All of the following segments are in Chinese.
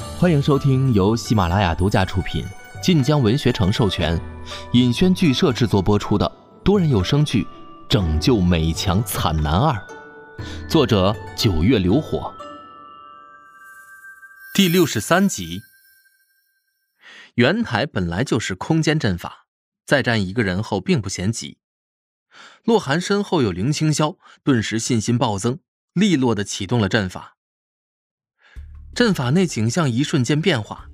欢迎收听由喜马拉雅独家出品、晋江文学城授权、尹轩剧社制作播出的多人有声剧《拯救美强惨男二》，作者九月流火，第六十三集。圆台本来就是空间阵法，再站一个人后并不嫌挤。洛寒身后有林清霄，顿时信心暴增，利落的启动了阵法。阵法内景象一瞬间变化，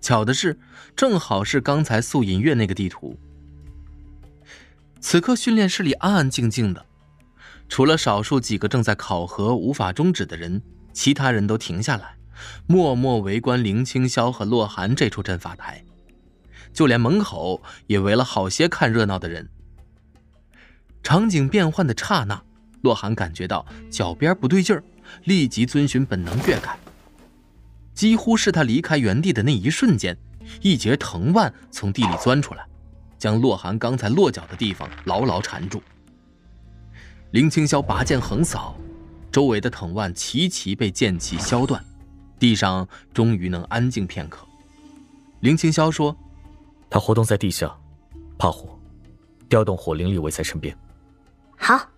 巧的是，正好是刚才素隐月那个地图。此刻训练室里安安静静的，除了少数几个正在考核无法终止的人，其他人都停下来，默默围观林清霄和洛寒这出阵法台。就连门口也围了好些看热闹的人。场景变换的刹那，洛寒感觉到脚边不对劲儿，立即遵循本能跃开。几乎是他离开原地的那一瞬间，一截藤蔓从地里钻出来，将洛寒刚才落脚的地方牢牢缠住。林清霄拔剑横扫，周围的藤蔓齐齐被剑气削断，地上终于能安静片刻。林清霄说：“他活动在地下，怕火，调动火灵力围在身边。”好。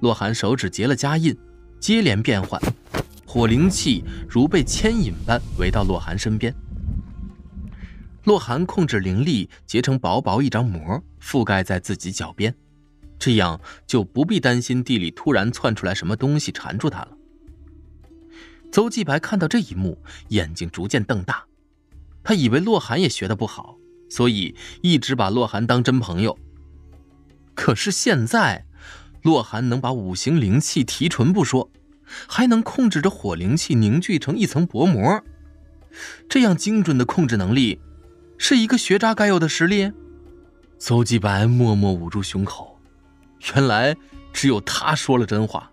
洛寒手指结了加印，接连变换。火灵气如被牵引般围到洛寒身边。洛寒控制灵力结成薄薄一张膜，覆盖在自己脚边，这样就不必担心地里突然窜出来什么东西缠住他了。邹继白看到这一幕，眼睛逐渐瞪大。他以为洛寒也学得不好，所以一直把洛寒当真朋友。可是现在，洛寒能把五行灵气提纯不说。还能控制着火灵气凝聚成一层薄膜，这样精准的控制能力，是一个学渣该有的实力。邹继白默默捂住胸口，原来只有他说了真话。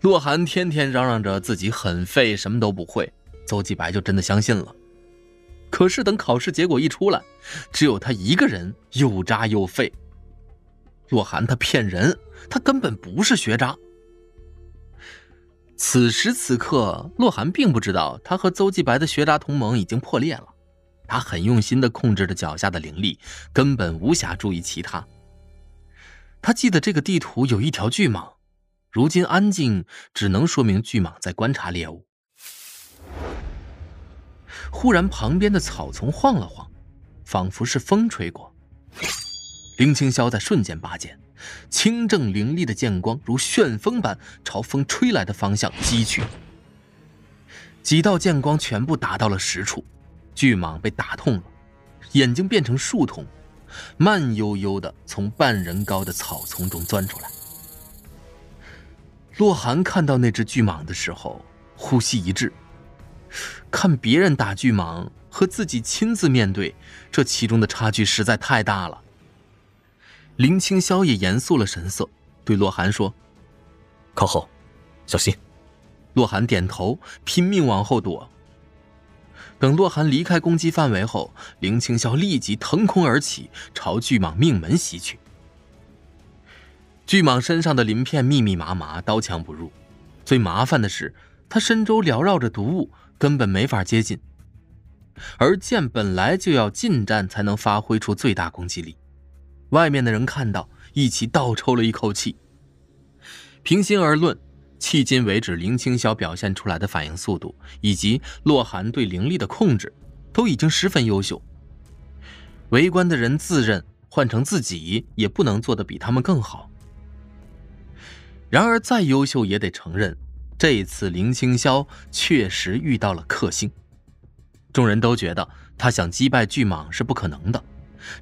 洛寒天天嚷嚷着自己很废，什么都不会，邹继白就真的相信了。可是等考试结果一出来，只有他一个人又渣又废。洛寒他骗人，他根本不是学渣。此时此刻，洛寒并不知道他和邹继白的学渣同盟已经破裂了。他很用心地控制着脚下的灵力，根本无暇注意其他。他记得这个地图有一条巨蟒，如今安静，只能说明巨蟒在观察猎物。忽然，旁边的草丛晃了晃，仿佛是风吹过。林清霄在瞬间拔剑。清正凌厉的剑光如旋风般朝风吹来的方向击去，几道剑光全部打到了实处，巨蟒被打痛了，眼睛变成树瞳，慢悠悠的从半人高的草丛中钻出来。洛寒看到那只巨蟒的时候，呼吸一滞，看别人打巨蟒和自己亲自面对，这其中的差距实在太大了。林清霄也严肃了神色，对洛寒说：“靠后，小心。”洛寒点头，拼命往后躲。等洛寒离开攻击范围后，林清霄立即腾空而起，朝巨蟒命门袭去。巨蟒身上的鳞片密密麻麻，刀枪不入。最麻烦的是，它身周缭绕着毒物，根本没法接近。而剑本来就要近战才能发挥出最大攻击力。外面的人看到，一起倒抽了一口气。平心而论，迄今为止，林清霄表现出来的反应速度，以及洛寒对灵力的控制，都已经十分优秀。围观的人自认换成自己也不能做得比他们更好。然而，再优秀也得承认，这一次林清霄确实遇到了克星。众人都觉得他想击败巨蟒是不可能的。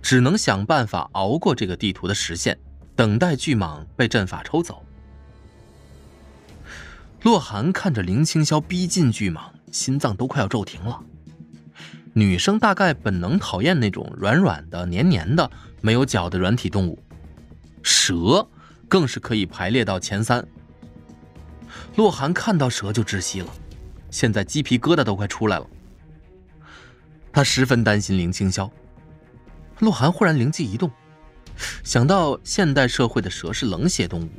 只能想办法熬过这个地图的时限，等待巨蟒被阵法抽走。洛寒看着林清霄逼近巨蟒，心脏都快要骤停了。女生大概本能讨厌那种软软的、黏黏的、没有脚的软体动物，蛇更是可以排列到前三。洛寒看到蛇就窒息了，现在鸡皮疙瘩都快出来了。他十分担心林清霄。洛寒忽然灵机一动，想到现代社会的蛇是冷血动物，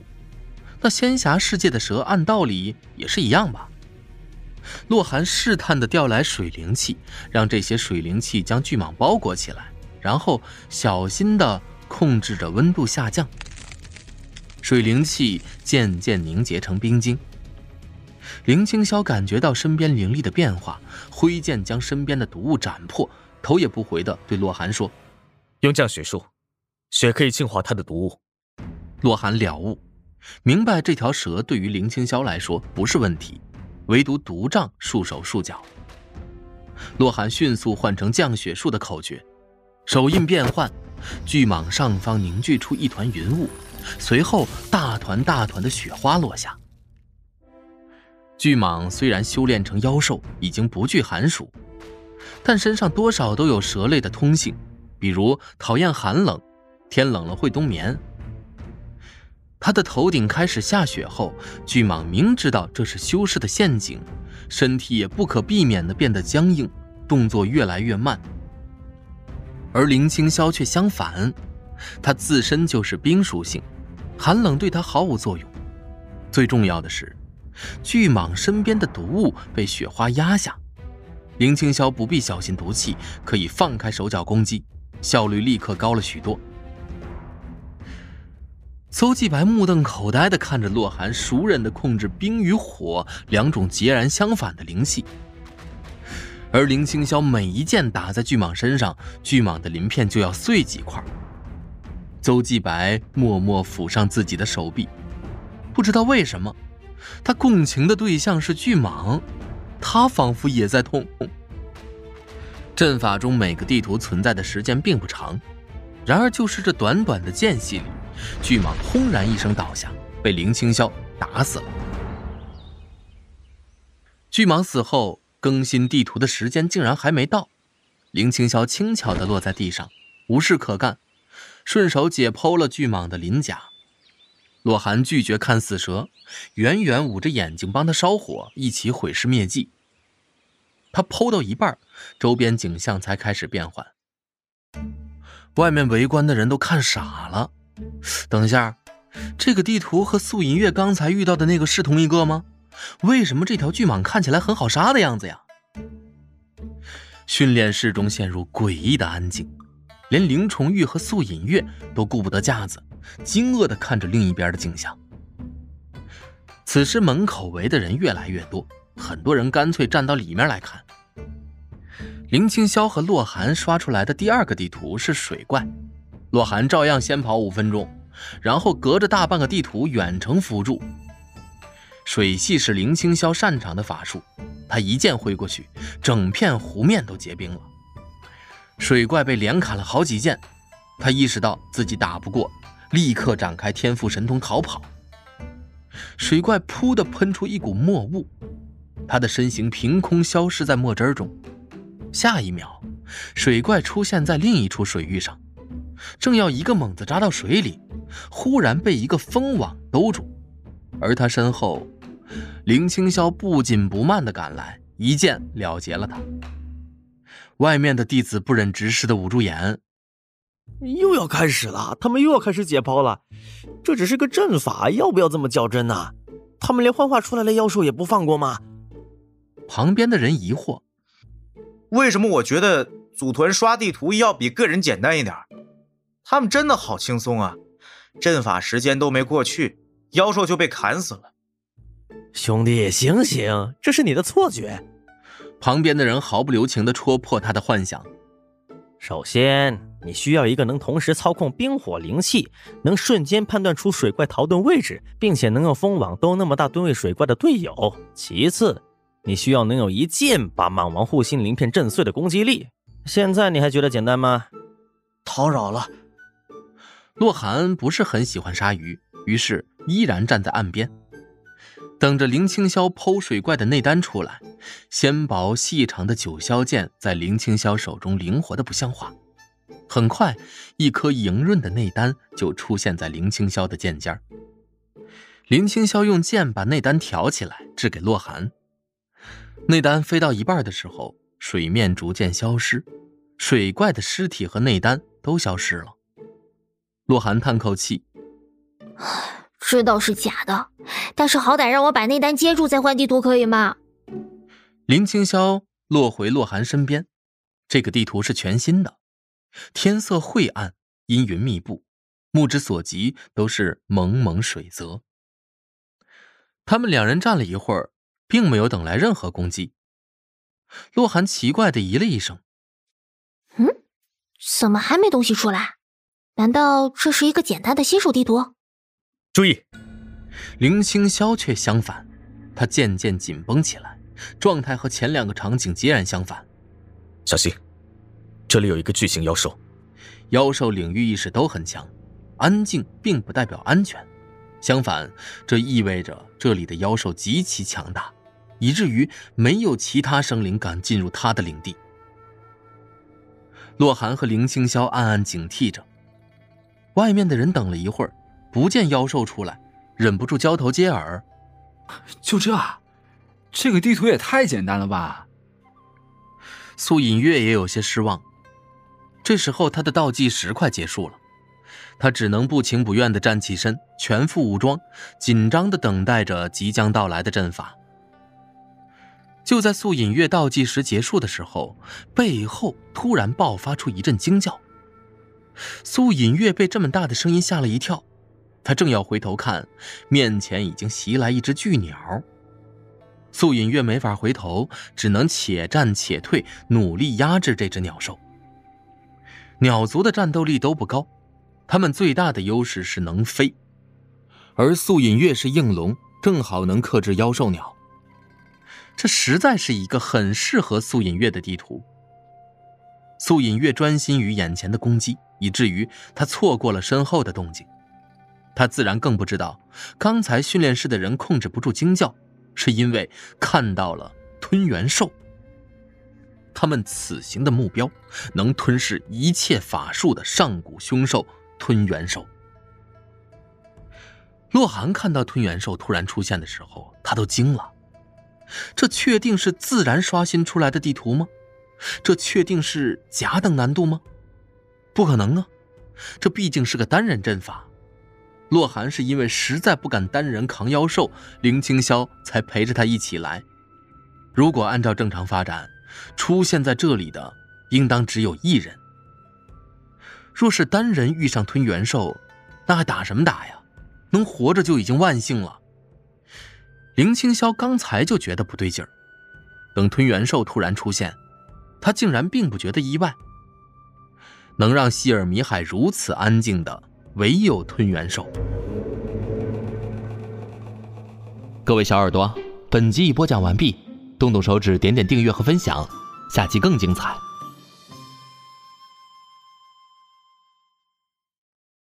那仙侠世界的蛇按道理也是一样吧？洛寒试探地调来水灵气，让这些水灵气将巨蟒包裹起来，然后小心地控制着温度下降。水灵气渐渐凝结成冰晶。林青霄感觉到身边灵力的变化，挥剑将身边的毒物斩破，头也不回地对洛寒说：“用降血术，血可以净化他的毒物。”洛寒了悟，明白这条蛇对于林青霄来说不是问题，唯独毒瘴束手束脚。洛寒迅速换成降血术的口诀，手印变换，巨蟒上方凝聚出一团云雾，随后大团大团的雪花落下。巨蟒虽然修炼成妖兽，已经不惧寒暑，但身上多少都有蛇类的通性，比如讨厌寒冷，天冷了会冬眠。他的头顶开始下雪后，巨蟒明知道这是修士的陷阱，身体也不可避免地变得僵硬，动作越来越慢。而林青霄却相反，他自身就是冰属性，寒冷对他毫无作用。最重要的是。巨蟒身边的毒物被雪花压下，林青霄不必小心毒气，可以放开手脚攻击，效率立刻高了许多。邹继白目瞪口呆地看着洛寒熟稔地控制冰与火两种截然相反的灵气，而林青霄每一剑打在巨蟒身上，巨蟒的鳞片就要碎几块。邹继白默默抚上自己的手臂，不知道为什么。他共情的对象是巨蟒，他仿佛也在痛。阵法中每个地图存在的时间并不长，然而就是这短短的间隙里，巨蟒轰然一声倒下，被林青霄打死了。巨蟒死后，更新地图的时间竟然还没到，林青霄轻巧地落在地上，无事可干，顺手解剖了巨蟒的鳞甲。洛寒拒绝看死蛇，远远捂着眼睛帮他烧火，一起毁尸灭迹。他剖到一半，周边景象才开始变换。外面围观的人都看傻了。等一下，这个地图和素隐月刚才遇到的那个是同一个吗？为什么这条巨蟒看起来很好杀的样子呀？训练室中陷入诡异的安静，连林重玉和素隐月都顾不得架子。惊愕地看着另一边的景象。此时门口围的人越来越多，很多人干脆站到里面来看。林青霄和洛寒刷出来的第二个地图是水怪，洛寒照样先跑五分钟，然后隔着大半个地图远程辅助。水系是林青霄擅长的法术，他一剑挥过去，整片湖面都结冰了。水怪被连砍了好几剑，他意识到自己打不过。立刻展开天赋神通逃跑。水怪噗的喷出一股墨雾，他的身形凭空消失在墨汁中。下一秒，水怪出现在另一处水域上，正要一个猛子扎到水里，忽然被一个风网兜住。而他身后，林青霄不紧不慢地赶来，一剑了结了他。外面的弟子不忍直视地捂住眼。又要开始了，他们又要开始解剖了。这只是个阵法，要不要这么较真呢？他们连幻化出来的妖兽也不放过吗？旁边的人疑惑：为什么我觉得组团刷地图要比个人简单一点？他们真的好轻松啊！阵法时间都没过去，妖兽就被砍死了。兄弟，醒醒，这是你的错觉。旁边的人毫不留情地戳破他的幻想。首先。你需要一个能同时操控冰火灵气，能瞬间判断出水怪逃遁位置，并且能用风网兜那么大吨位水怪的队友。其次，你需要能有一剑把蟒王护心鳞片震碎的攻击力。现在你还觉得简单吗？叨扰了。洛寒不是很喜欢鲨鱼，于是依然站在岸边，等着林青霄剖水怪的内丹出来。纤薄细长的九霄剑在林青霄手中灵活的不像话。很快，一颗莹润的内丹就出现在林青霄的剑尖林青霄用剑把内丹挑起来，掷给洛寒。内丹飞到一半的时候，水面逐渐消失，水怪的尸体和内丹都消失了。洛寒叹口气：“知道是假的，但是好歹让我把内丹接住再换地图，可以吗？”林清霄落回洛寒身边，这个地图是全新的，天色晦暗，阴云密布，目之所及都是蒙蒙水泽。他们两人站了一会儿，并没有等来任何攻击。洛寒奇怪的咦了一声：“嗯，怎么还没东西出来？难道这是一个简单的新手地图？”注意，林清霄却相反，他渐渐紧绷起来，状态和前两个场景截然相反。小心，这里有一个巨型妖兽。妖兽领域意识都很强，安静并不代表安全，相反，这意味着这里的妖兽极其强大。以至于没有其他生灵敢进入他的领地。洛寒和林清霄暗暗警惕着。外面的人等了一会儿，不见妖兽出来，忍不住交头接耳：“就这？这个地图也太简单了吧？”苏隐月也有些失望。这时候，他的倒计时快结束了，他只能不情不愿地站起身，全副武装，紧张地等待着即将到来的阵法。就在素隐月倒计时结束的时候，背后突然爆发出一阵惊叫。素隐月被这么大的声音吓了一跳，他正要回头看，面前已经袭来一只巨鸟。素隐月没法回头，只能且战且退，努力压制这只鸟兽。鸟族的战斗力都不高，他们最大的优势是能飞，而素隐月是应龙，正好能克制妖兽鸟。这实在是一个很适合素隐月的地图。素隐月专心于眼前的攻击，以至于他错过了身后的动静。他自然更不知道，刚才训练室的人控制不住惊叫，是因为看到了吞元兽。他们此行的目标，能吞噬一切法术的上古凶兽吞元兽。洛寒看到吞元兽突然出现的时候，他都惊了。这确定是自然刷新出来的地图吗？这确定是甲等难度吗？不可能啊！这毕竟是个单人阵法。洛寒是因为实在不敢单人扛妖兽，林清霄才陪着他一起来。如果按照正常发展，出现在这里的应当只有一人。若是单人遇上吞元兽，那还打什么打呀？能活着就已经万幸了。林清霄刚才就觉得不对劲儿，等吞元兽突然出现，他竟然并不觉得意外。能让希尔米海如此安静的，唯有吞元兽。各位小耳朵，本集已播讲完毕，动动手指点点订阅和分享，下集更精彩。